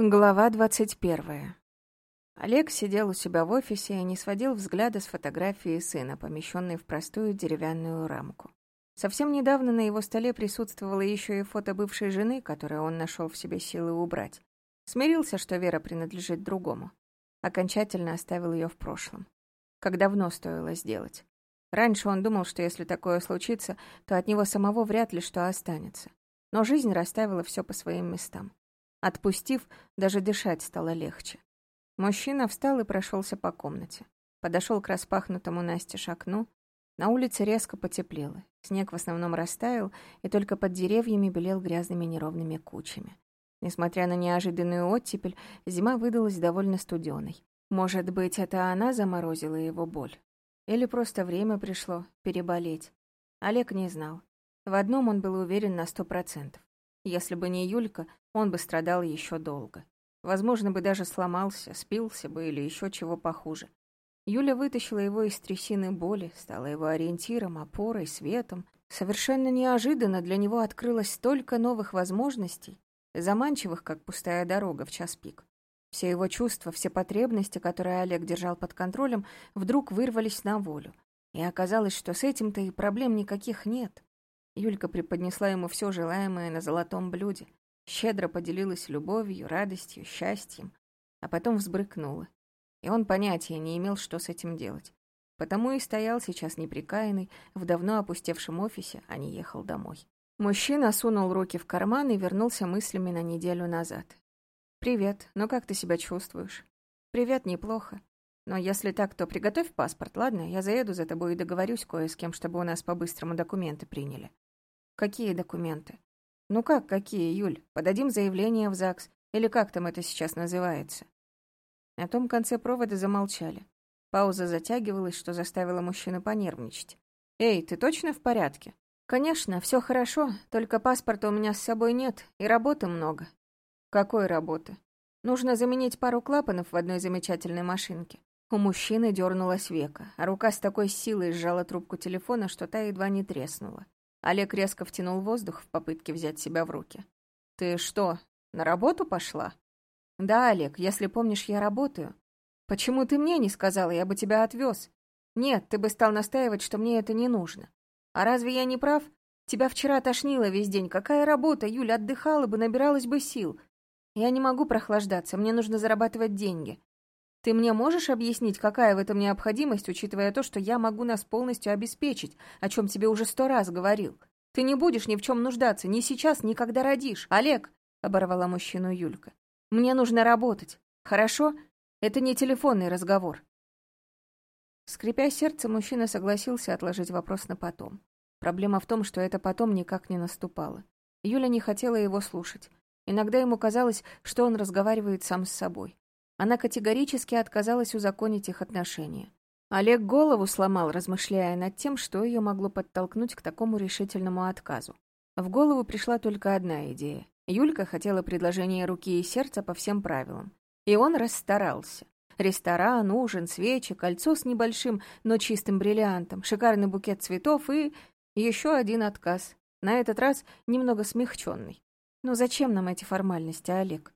Глава двадцать первая. Олег сидел у себя в офисе и не сводил взгляда с фотографии сына, помещенной в простую деревянную рамку. Совсем недавно на его столе присутствовало еще и фото бывшей жены, которое он нашел в себе силы убрать. Смирился, что Вера принадлежит другому. Окончательно оставил ее в прошлом. Как давно стоило сделать. Раньше он думал, что если такое случится, то от него самого вряд ли что останется. Но жизнь расставила все по своим местам. Отпустив, даже дышать стало легче. Мужчина встал и прошелся по комнате. Подошел к распахнутому Насте окну. На улице резко потеплело. Снег в основном растаял, и только под деревьями белел грязными неровными кучами. Несмотря на неожиданную оттепель, зима выдалась довольно студеной. Может быть, это она заморозила его боль? Или просто время пришло переболеть? Олег не знал. В одном он был уверен на сто процентов. Если бы не Юлька, он бы страдал еще долго. Возможно, бы даже сломался, спился бы или еще чего похуже. Юля вытащила его из трясины боли, стала его ориентиром, опорой, светом. Совершенно неожиданно для него открылось столько новых возможностей, заманчивых, как пустая дорога в час пик. Все его чувства, все потребности, которые Олег держал под контролем, вдруг вырвались на волю. И оказалось, что с этим-то и проблем никаких нет. Юлька преподнесла ему все желаемое на золотом блюде, щедро поделилась любовью, радостью, счастьем, а потом взбрыкнула. И он понятия не имел, что с этим делать. Потому и стоял сейчас неприкаянный в давно опустевшем офисе, а не ехал домой. Мужчина сунул руки в карман и вернулся мыслями на неделю назад. «Привет, ну как ты себя чувствуешь?» «Привет, неплохо. Но если так, то приготовь паспорт, ладно? Я заеду за тобой и договорюсь кое с кем, чтобы у нас по-быстрому документы приняли». «Какие документы?» «Ну как, какие, Юль? Подадим заявление в ЗАГС? Или как там это сейчас называется?» На том конце провода замолчали. Пауза затягивалась, что заставило мужчину понервничать. «Эй, ты точно в порядке?» «Конечно, все хорошо, только паспорта у меня с собой нет, и работы много». «Какой работы?» «Нужно заменить пару клапанов в одной замечательной машинке». У мужчины дернулась века, а рука с такой силой сжала трубку телефона, что та едва не треснула. Олег резко втянул воздух в попытке взять себя в руки. «Ты что, на работу пошла?» «Да, Олег, если помнишь, я работаю. Почему ты мне не сказала, я бы тебя отвез? Нет, ты бы стал настаивать, что мне это не нужно. А разве я не прав? Тебя вчера тошнило весь день. Какая работа, Юля, отдыхала бы, набиралась бы сил. Я не могу прохлаждаться, мне нужно зарабатывать деньги. Ты мне можешь объяснить, какая в этом необходимость, учитывая то, что я могу нас полностью обеспечить, о чем тебе уже сто раз говорил? Ты не будешь ни в чем нуждаться, ни сейчас, ни когда родишь. Олег, — оборвала мужчину Юлька, — мне нужно работать. Хорошо? Это не телефонный разговор. Скрипя сердце, мужчина согласился отложить вопрос на потом. Проблема в том, что это потом никак не наступало. Юля не хотела его слушать. Иногда ему казалось, что он разговаривает сам с собой. Она категорически отказалась узаконить их отношения. Олег голову сломал, размышляя над тем, что ее могло подтолкнуть к такому решительному отказу. В голову пришла только одна идея. Юлька хотела предложение руки и сердца по всем правилам. И он расстарался. Ресторан, ужин, свечи, кольцо с небольшим, но чистым бриллиантом, шикарный букет цветов и... еще один отказ. На этот раз немного смягченный. Но зачем нам эти формальности, Олег?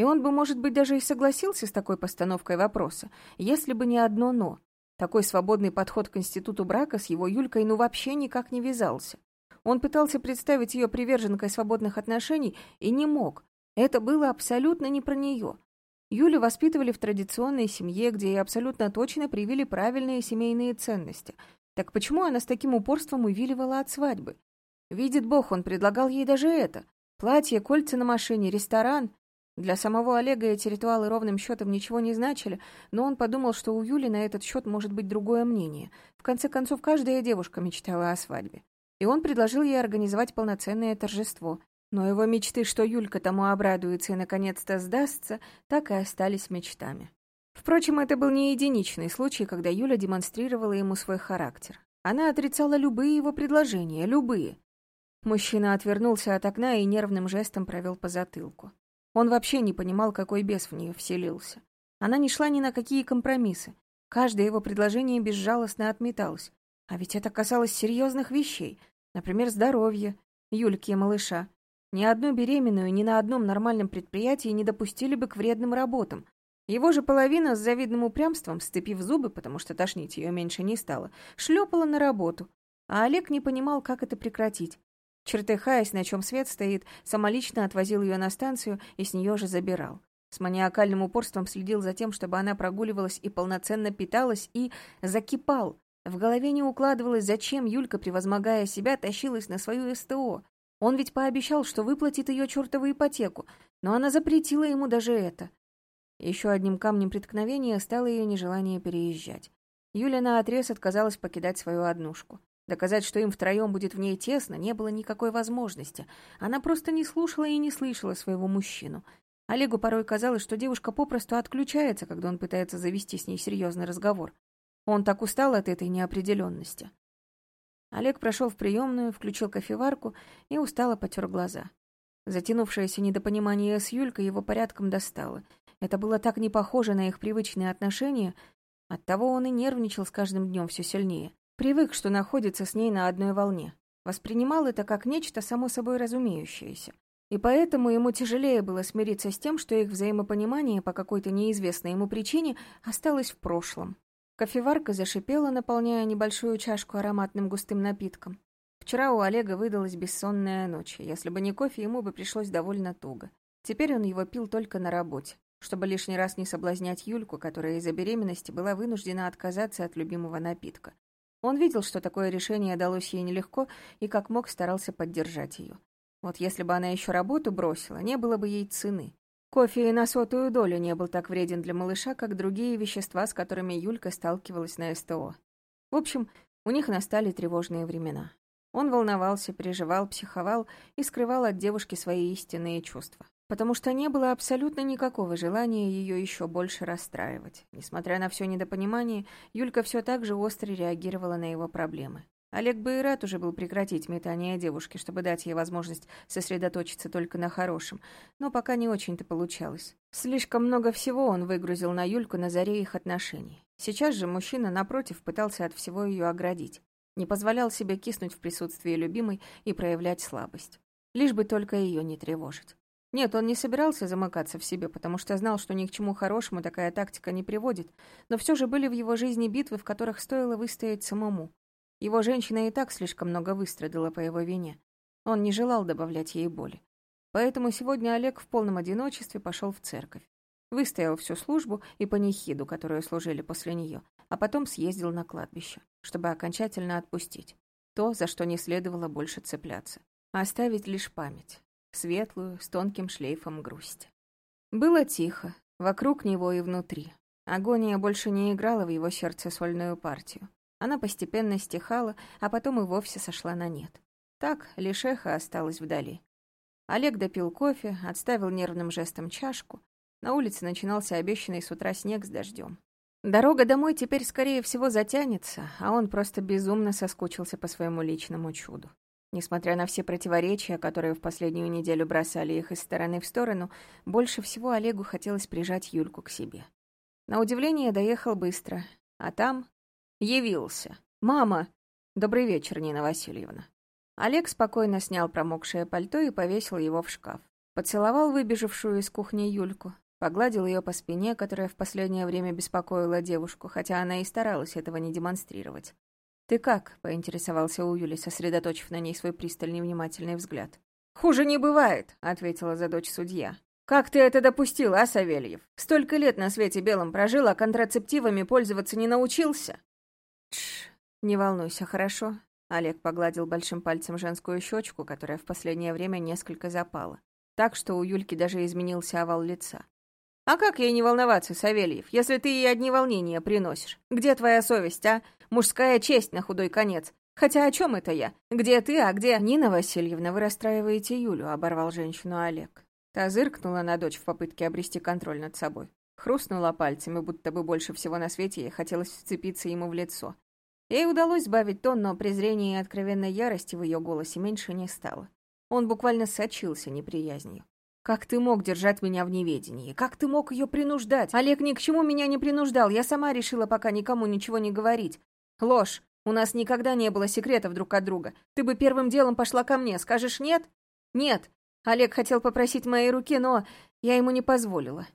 И он бы, может быть, даже и согласился с такой постановкой вопроса, если бы не одно «но». Такой свободный подход к институту брака с его Юлькой ну вообще никак не вязался. Он пытался представить ее приверженкой свободных отношений и не мог. Это было абсолютно не про нее. Юлю воспитывали в традиционной семье, где ей абсолютно точно привили правильные семейные ценности. Так почему она с таким упорством увиливала от свадьбы? Видит Бог, он предлагал ей даже это. Платье, кольца на машине, ресторан. Для самого Олега эти ритуалы ровным счетом ничего не значили, но он подумал, что у Юли на этот счет может быть другое мнение. В конце концов, каждая девушка мечтала о свадьбе. И он предложил ей организовать полноценное торжество. Но его мечты, что Юлька тому обрадуется и наконец-то сдастся, так и остались мечтами. Впрочем, это был не единичный случай, когда Юля демонстрировала ему свой характер. Она отрицала любые его предложения, любые. Мужчина отвернулся от окна и нервным жестом провел по затылку. Он вообще не понимал, какой бес в нее вселился. Она не шла ни на какие компромиссы. Каждое его предложение безжалостно отметалось. А ведь это касалось серьезных вещей, например, здоровья, Юльки и малыша. Ни одну беременную ни на одном нормальном предприятии не допустили бы к вредным работам. Его же половина с завидным упрямством, сцепив зубы, потому что тошнить ее меньше не стало, шлепала на работу. А Олег не понимал, как это прекратить. Чертыхаясь, на чем свет стоит, самолично отвозил ее на станцию и с нее же забирал. С маниакальным упорством следил за тем, чтобы она прогуливалась и полноценно питалась, и закипал. В голове не укладывалось, зачем Юлька, превозмогая себя, тащилась на свою СТО. Он ведь пообещал, что выплатит ее чертову ипотеку, но она запретила ему даже это. Еще одним камнем преткновения стало ее нежелание переезжать. Юля наотрез отказалась покидать свою однушку. Доказать, что им втроем будет в ней тесно, не было никакой возможности. Она просто не слушала и не слышала своего мужчину — Олегу порой казалось, что девушка попросту отключается, когда он пытается завести с ней серьезный разговор. Он так устал от этой неопределенности. Олег прошел в приемную, включил кофеварку и устало потер глаза. Затянувшееся недопонимание с Юлькой его порядком достало. Это было так не похоже на их привычные отношения, оттого он и нервничал с каждым днем все сильнее. Привык, что находится с ней на одной волне. Воспринимал это как нечто само собой разумеющееся. И поэтому ему тяжелее было смириться с тем, что их взаимопонимание по какой-то неизвестной ему причине осталось в прошлом. Кофеварка зашипела, наполняя небольшую чашку ароматным густым напитком. Вчера у Олега выдалась бессонная ночь. Если бы не кофе, ему бы пришлось довольно туго. Теперь он его пил только на работе, чтобы лишний раз не соблазнять Юльку, которая из-за беременности была вынуждена отказаться от любимого напитка. Он видел, что такое решение далось ей нелегко, и как мог старался поддержать ее. Вот если бы она еще работу бросила, не было бы ей цены. Кофе и на сотую долю не был так вреден для малыша, как другие вещества, с которыми Юлька сталкивалась на СТО. В общем, у них настали тревожные времена. Он волновался, переживал, психовал и скрывал от девушки свои истинные чувства. Потому что не было абсолютно никакого желания ее еще больше расстраивать. Несмотря на все недопонимание, Юлька все так же остро реагировала на его проблемы. Олег бы и рад уже был прекратить метание девушки, чтобы дать ей возможность сосредоточиться только на хорошем, но пока не очень-то получалось. Слишком много всего он выгрузил на Юльку на заре их отношений. Сейчас же мужчина, напротив, пытался от всего ее оградить. Не позволял себе киснуть в присутствии любимой и проявлять слабость. Лишь бы только ее не тревожить. Нет, он не собирался замыкаться в себе, потому что знал, что ни к чему хорошему такая тактика не приводит, но все же были в его жизни битвы, в которых стоило выстоять самому. Его женщина и так слишком много выстрадала по его вине. Он не желал добавлять ей боли. Поэтому сегодня Олег в полном одиночестве пошел в церковь. Выстоял всю службу и панихиду, которую служили после нее, а потом съездил на кладбище, чтобы окончательно отпустить. То, за что не следовало больше цепляться. Оставить лишь память. Светлую, с тонким шлейфом грусти. Было тихо, вокруг него и внутри. Агония больше не играла в его сердце сольную партию. Она постепенно стихала, а потом и вовсе сошла на нет. Так лишь эхо осталось вдали. Олег допил кофе, отставил нервным жестом чашку. На улице начинался обещанный с утра снег с дождем. Дорога домой теперь, скорее всего, затянется, а он просто безумно соскучился по своему личному чуду. Несмотря на все противоречия, которые в последнюю неделю бросали их из стороны в сторону, больше всего Олегу хотелось прижать Юльку к себе. На удивление доехал быстро, а там Явился. «Мама!» «Добрый вечер, Нина Васильевна». Олег спокойно снял промокшее пальто и повесил его в шкаф. Поцеловал выбежавшую из кухни Юльку, погладил ее по спине, которая в последнее время беспокоила девушку, хотя она и старалась этого не демонстрировать. «Ты как?» — поинтересовался у сосредоточив на ней свой пристальный внимательный взгляд. «Хуже не бывает», — ответила за дочь судья. «Как ты это допустил, а, Савельев? Столько лет на свете белом прожил, а контрацептивами пользоваться не научился?» Тш, не волнуйся, хорошо? Олег погладил большим пальцем женскую щечку, которая в последнее время несколько запала. Так что у Юльки даже изменился овал лица. «А как ей не волноваться, Савельев, если ты ей одни волнения приносишь? Где твоя совесть, а? Мужская честь на худой конец. Хотя о чем это я? Где ты, а где...» «Нина Васильевна, вы расстраиваете Юлю», — оборвал женщину Олег. Та зыркнула на дочь в попытке обрести контроль над собой. Хрустнула пальцами, будто бы больше всего на свете ей хотелось вцепиться ему в лицо. Ей удалось сбавить тон, но презрения и откровенной ярости в ее голосе меньше не стало. Он буквально сочился неприязнью. «Как ты мог держать меня в неведении? Как ты мог ее принуждать? Олег ни к чему меня не принуждал, я сама решила пока никому ничего не говорить. Ложь. У нас никогда не было секретов друг от друга. Ты бы первым делом пошла ко мне, скажешь нет? Нет. Олег хотел попросить моей руки, но я ему не позволила.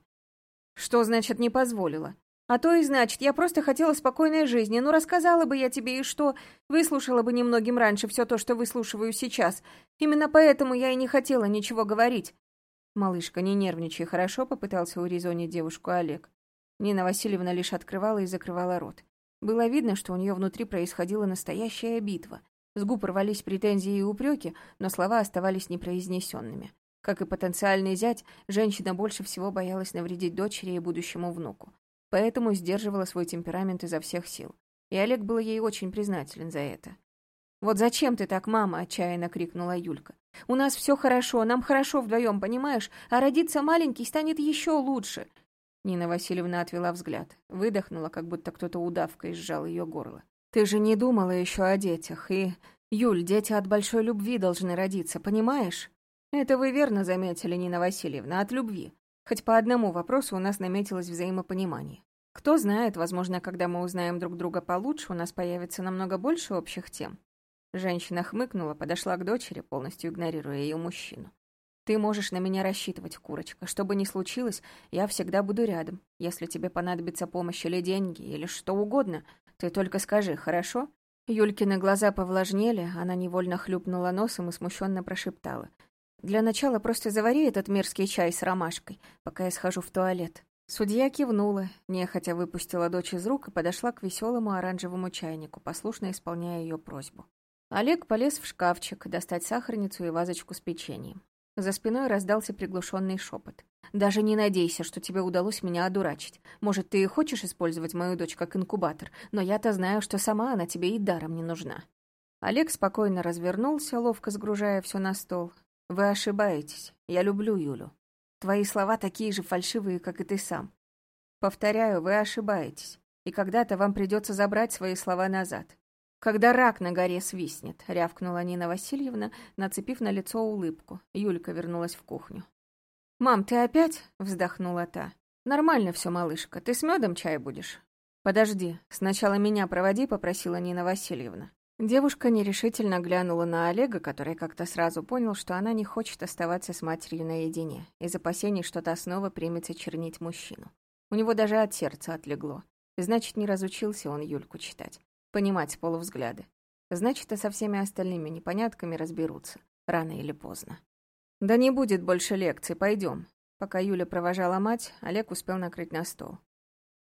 Что значит «не позволила»? А то и значит, я просто хотела спокойной жизни. Ну, рассказала бы я тебе и что, выслушала бы немногим раньше все то, что выслушиваю сейчас. Именно поэтому я и не хотела ничего говорить. Малышка, не нервничай, хорошо, попытался урезонить девушку Олег. Нина Васильевна лишь открывала и закрывала рот. Было видно, что у нее внутри происходила настоящая битва. С губ рвались претензии и упреки, но слова оставались непроизнесенными. Как и потенциальный зять, женщина больше всего боялась навредить дочери и будущему внуку поэтому сдерживала свой темперамент изо всех сил. И Олег был ей очень признателен за это. «Вот зачем ты так, мама?» — отчаянно крикнула Юлька. «У нас все хорошо, нам хорошо вдвоем, понимаешь? А родиться маленький станет еще лучше!» Нина Васильевна отвела взгляд, выдохнула, как будто кто-то удавкой сжал ее горло. «Ты же не думала еще о детях, и... Юль, дети от большой любви должны родиться, понимаешь?» «Это вы верно заметили, Нина Васильевна, от любви. Хоть по одному вопросу у нас наметилось взаимопонимание. Кто знает, возможно, когда мы узнаем друг друга получше, у нас появится намного больше общих тем. Женщина хмыкнула, подошла к дочери, полностью игнорируя ее мужчину. «Ты можешь на меня рассчитывать, курочка. Что бы ни случилось, я всегда буду рядом. Если тебе понадобится помощь или деньги, или что угодно, ты только скажи, хорошо?» Юлькины глаза повлажнели, она невольно хлюпнула носом и смущенно прошептала. «Для начала просто завари этот мерзкий чай с ромашкой, пока я схожу в туалет». Судья кивнула, нехотя выпустила дочь из рук и подошла к веселому оранжевому чайнику, послушно исполняя ее просьбу. Олег полез в шкафчик достать сахарницу и вазочку с печеньем. За спиной раздался приглушенный шепот. «Даже не надейся, что тебе удалось меня одурачить. Может, ты и хочешь использовать мою дочь как инкубатор, но я-то знаю, что сама она тебе и даром не нужна». Олег спокойно развернулся, ловко сгружая все на стол. «Вы ошибаетесь. Я люблю Юлю. Твои слова такие же фальшивые, как и ты сам. Повторяю, вы ошибаетесь, и когда-то вам придется забрать свои слова назад. Когда рак на горе свистнет, рявкнула Нина Васильевна, нацепив на лицо улыбку. Юлька вернулась в кухню. «Мам, ты опять?» — вздохнула та. «Нормально все, малышка. Ты с медом чай будешь?» «Подожди. Сначала меня проводи», — попросила Нина Васильевна. Девушка нерешительно глянула на Олега, который как-то сразу понял, что она не хочет оставаться с матерью наедине, из опасений, что та снова примется чернить мужчину. У него даже от сердца отлегло. Значит, не разучился он Юльку читать, понимать с полувзгляда. Значит, и со всеми остальными непонятками разберутся, рано или поздно. «Да не будет больше лекций, пойдем. Пока Юля провожала мать, Олег успел накрыть на стол.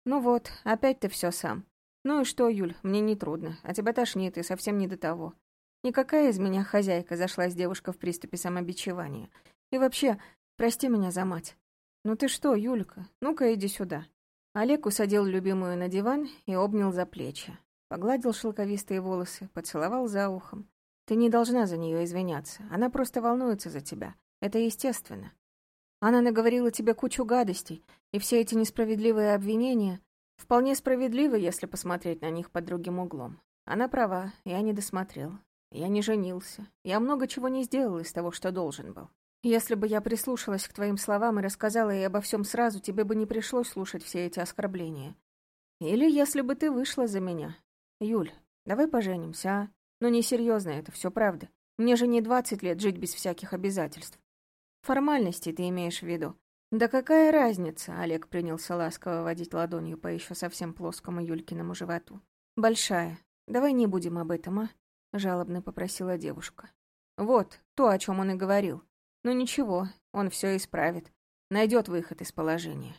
«Ну вот, опять ты все сам. «Ну и что, Юль, мне не трудно, а тебя тошнит и совсем не до того. Никакая из меня хозяйка зашлась девушка в приступе самобичевания. И вообще, прости меня за мать. Ну ты что, Юлька, ну-ка иди сюда». Олег усадил любимую на диван и обнял за плечи. Погладил шелковистые волосы, поцеловал за ухом. «Ты не должна за нее извиняться, она просто волнуется за тебя. Это естественно. Она наговорила тебе кучу гадостей, и все эти несправедливые обвинения Вполне справедливо, если посмотреть на них под другим углом. Она права, я не досмотрел. Я не женился. Я много чего не сделал из того, что должен был. Если бы я прислушалась к твоим словам и рассказала ей обо всем сразу, тебе бы не пришлось слушать все эти оскорбления. Или если бы ты вышла за меня. Юль, давай поженимся, а? Ну, несерьезно это все, правда. Мне же не двадцать лет жить без всяких обязательств. Формальности ты имеешь в виду. «Да какая разница?» — Олег принялся ласково водить ладонью по еще совсем плоскому Юлькиному животу. «Большая. Давай не будем об этом, а?» — жалобно попросила девушка. «Вот, то, о чем он и говорил. Ну ничего, он все исправит. Найдет выход из положения.